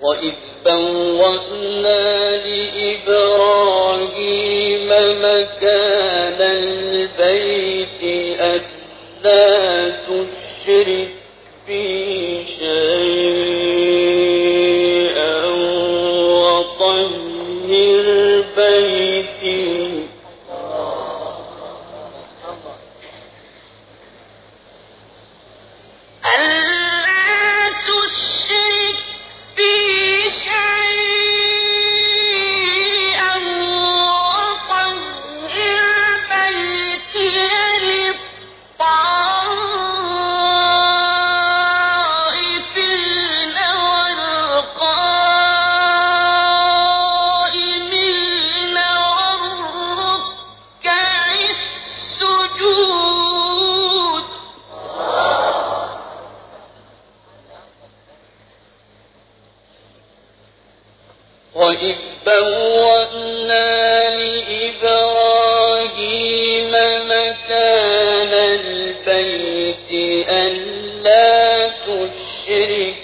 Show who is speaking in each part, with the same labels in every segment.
Speaker 1: وإذ بوأنا لإبراهيم مكان البيت ألا تشرك وإذ بوأنا لإبراهيم مكان البيت ألا تشرك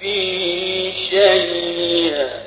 Speaker 1: بي شيئا.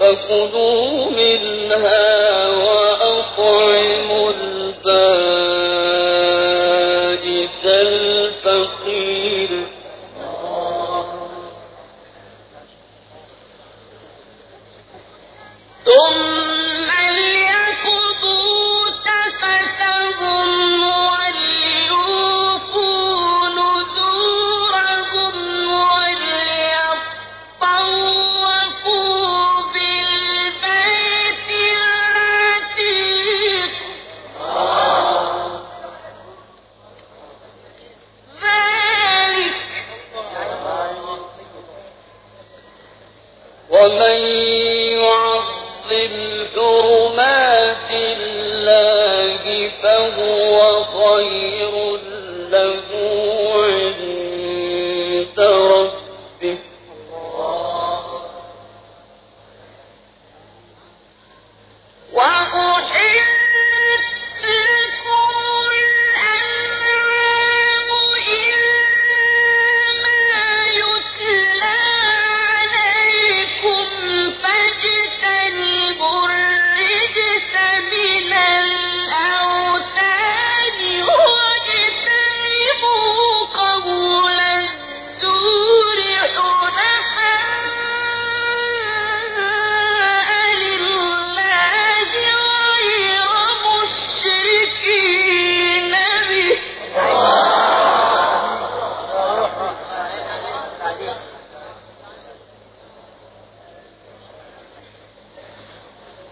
Speaker 2: فكلوا منها وأطعموا
Speaker 1: فهو خير له.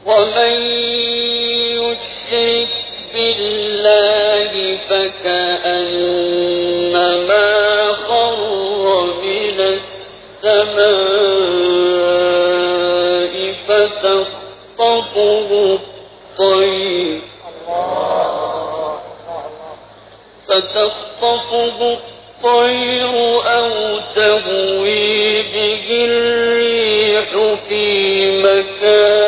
Speaker 1: ومن يشرك بالله فكأنما خر من السماء فتخطفه فتخطفه الطير أو تهوي به الريح في مكان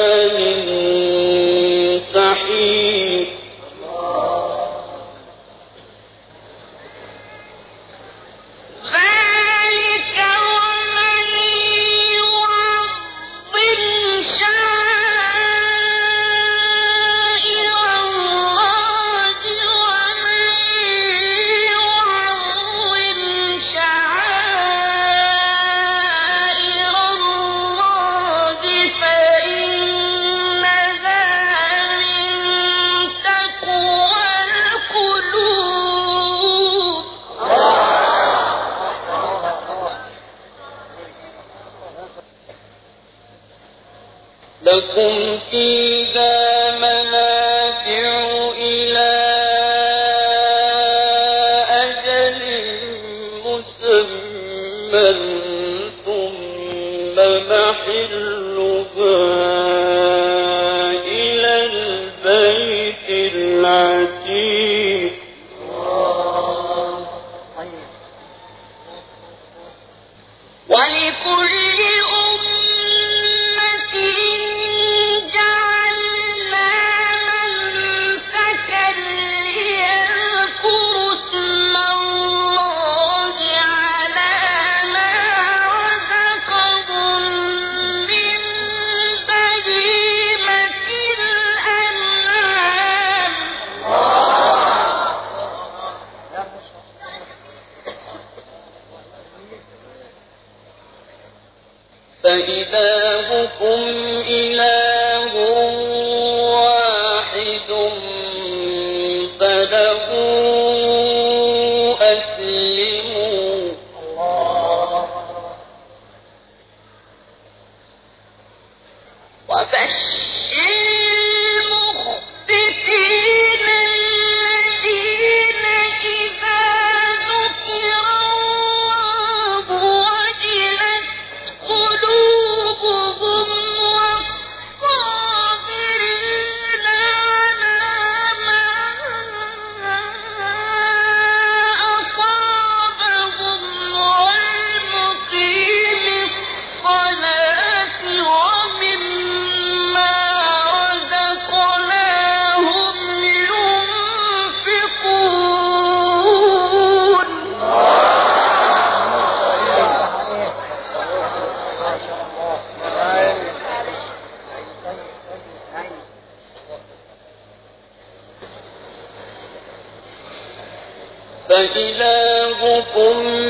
Speaker 2: إذا منعت
Speaker 1: فإلهكم إله لكم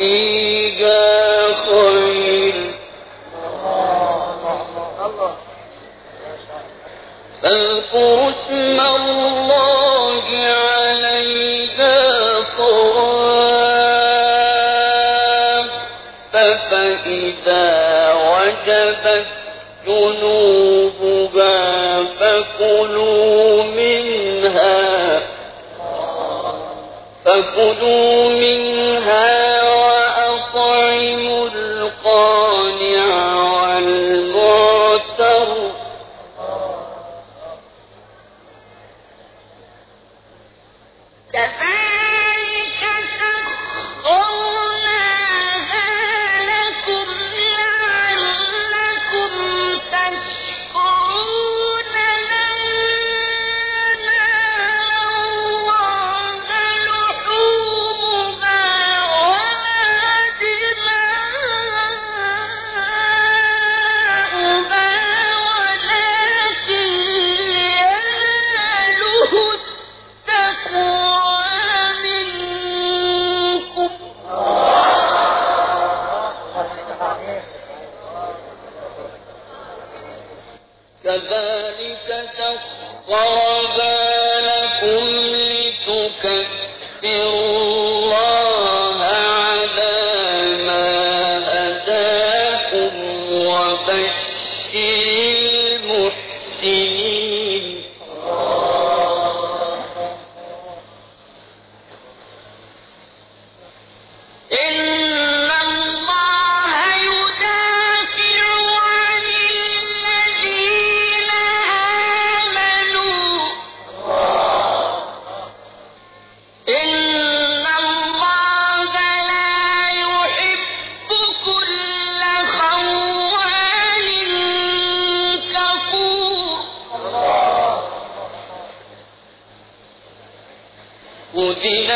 Speaker 1: فيها خير. فاذكروا اسم الله عليها صواف فإذا وجبت جنوبها فكلوا منها. فكلوا منها
Speaker 2: كذلك
Speaker 1: سخرها قتل